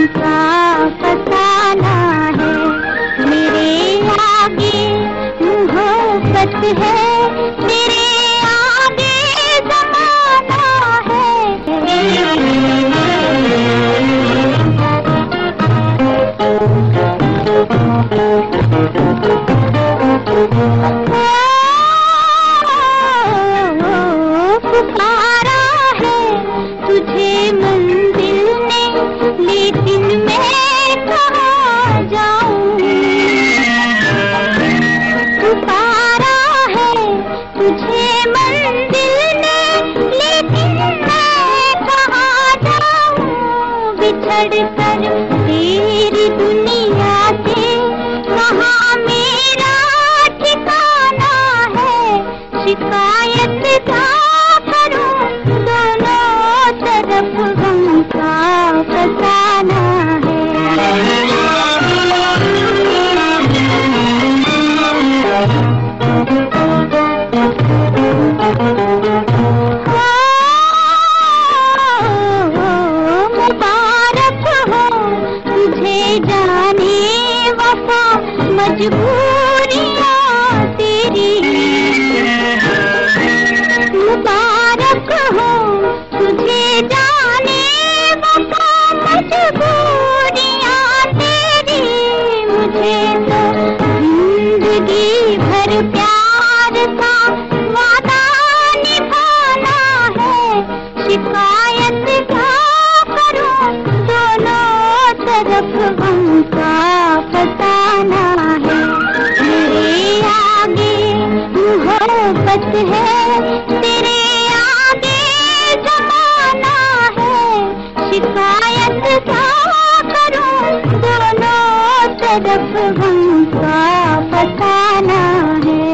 है। मेरे है। படித்த जाने वफा मजबूरियाँ तेरी। मुबारक हो तुझे जाने वफा मजबूरियाँ तेरी। मुझे तो ज़िंदगी भर प्यार का वादा निभाना है शिकायत शिकायत क्या करूँ दोनों तरफ़ हमका बताना है।